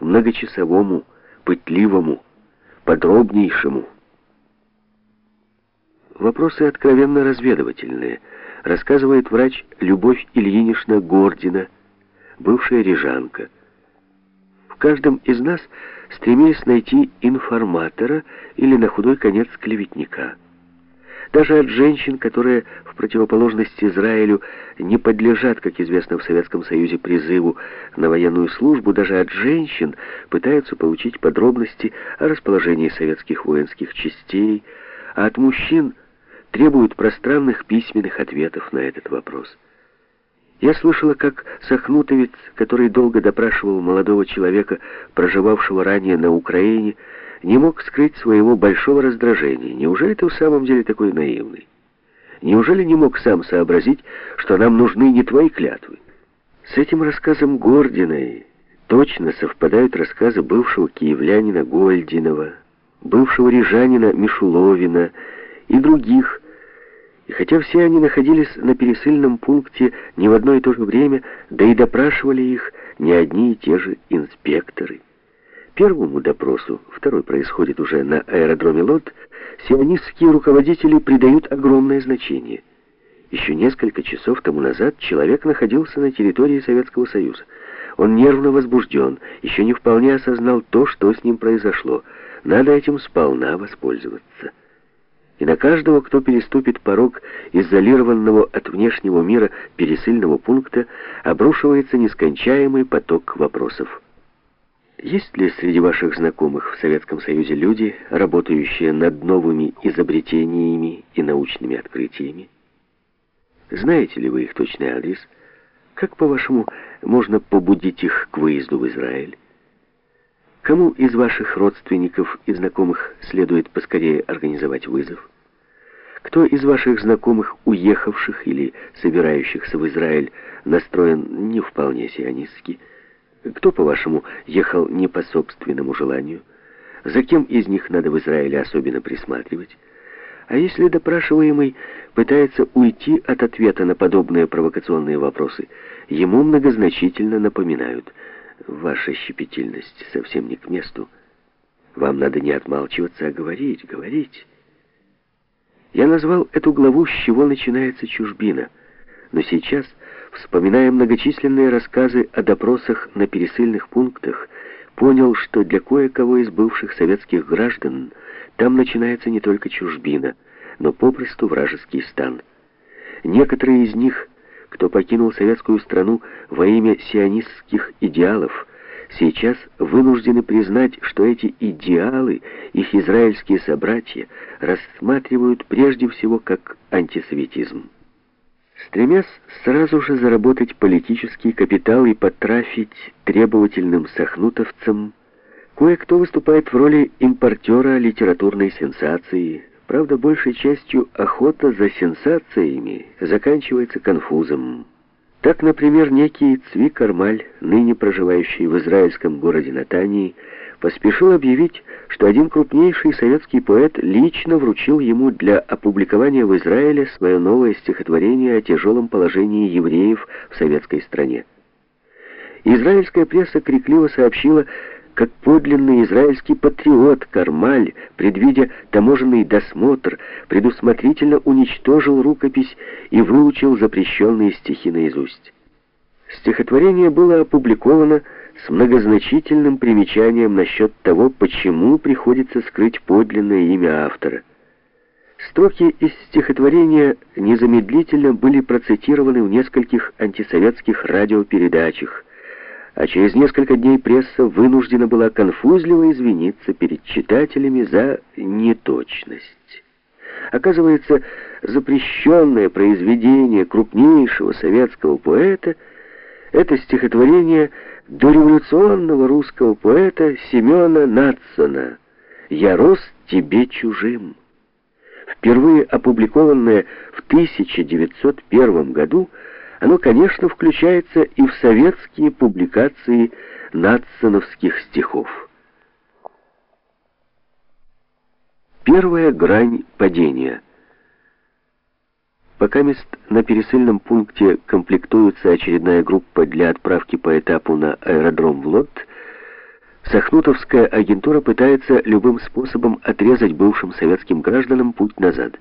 многочасовому, пытливому, подробнейшему. Вопросы откровенно разведывательные, рассказывает врач Любовь Ильинична Гордина, бывшая рижанка. В каждом из нас стремились найти информатора или на худой конец клеветника. Даже от женщин, которые в противоположность Израилю не подлежат, как известно в Советском Союзе, призыву на военную службу, даже от женщин пытаются получить подробности о расположении советских воинских частей, а от мужчин требуют пространных письменных ответов на этот вопрос. Я слышала, как Сахнутовец, который долго допрашивал молодого человека, проживавшего ранее на Украине, не мог скрыть своего большого раздражения. Неужели ты в самом деле такой наивный? Неужели не мог сам сообразить, что нам нужны не твои клятвы? С этим рассказом Гординой точно совпадают рассказы бывшего киевлянина Гольдинова, бывшего рижанина Мишуловина и других, и хотя все они находились на пересыльном пункте не в одно и то же время, да и допрашивали их не одни и те же инспекторы. Первому допросу, второй происходит уже на аэродроме Лот, сионистские руководители придают огромное значение. Еще несколько часов тому назад человек находился на территории Советского Союза. Он нервно возбужден, еще не вполне осознал то, что с ним произошло. Надо этим сполна воспользоваться и на каждого, кто переступит порог изолированного от внешнего мира пересыльного пункта, обрушивается нескончаемый поток вопросов. Есть ли среди ваших знакомых в Советском Союзе люди, работающие над новыми изобретениями и научными открытиями? Знаете ли вы их точный адрес? Как, по-вашему, можно побудить их к выезду в Израиль? Кому из ваших родственников и знакомых следует поскорее организовать вызов? Кто из ваших знакомых, уехавших или собирающихся в Израиль, настроен не вполне сионистски? Кто, по-вашему, ехал не по собственному желанию? За кем из них надо в Израиле особенно присматривать? А если допрашиваемый пытается уйти от ответа на подобные провокационные вопросы, ему многозначительно напоминают – Ваша щепетильность совсем не к месту. Вам надо не отмалчиваться, а говорить, говорить. Я назвал эту главу «С чего начинается чужбина», но сейчас, вспоминая многочисленные рассказы о допросах на пересыльных пунктах, понял, что для кое-кого из бывших советских граждан там начинается не только чужбина, но попросту вражеский стан. Некоторые из них кто покинул советскую страну во имя сионистских идеалов, сейчас вынуждены признать, что эти идеалы их израильские собратья рассматривают прежде всего как антисоветизм. Стремясь сразу же заработать политический капитал и потрафить требовательным сахнутовцам, кое-кто выступает в роли импортера литературной сенсации, Правда, большей частью охота за сенсациями заканчивается конфузом. Так, например, некий Цви Кармаль, ныне проживающий в израильском городе Натании, поспешил объявить, что один крупнейший советский поэт лично вручил ему для опубликования в Израиле свое новое стихотворение о тяжелом положении евреев в советской стране. Израильская пресса крикливо сообщила, как подлинный израильский патриот Кармаль, предвидя таможенный досмотр, предусмотрительно уничтожил рукопись и выучил запрещенные стихи наизусть. Стихотворение было опубликовано с многозначительным примечанием насчет того, почему приходится скрыть подлинное имя автора. Строки из стихотворения незамедлительно были процитированы в нескольких антисоветских радиопередачах, а через несколько дней пресса вынуждена была конфузливо извиниться перед читателями за неточность. Оказывается, запрещенное произведение крупнейшего советского поэта — это стихотворение дореволюционного русского поэта Семена Натсона «Я рос тебе чужим». Впервые опубликованное в 1901 году — оно, конечно, включается и в советские публикации нацановских стихов. Первая грань падения. Пока мест на пересыльном пункте комплектуется очередная группа для отправки по этапу на аэродром в Лот, Сахнутовская агентура пытается любым способом отрезать бывшим советским гражданам путь назад.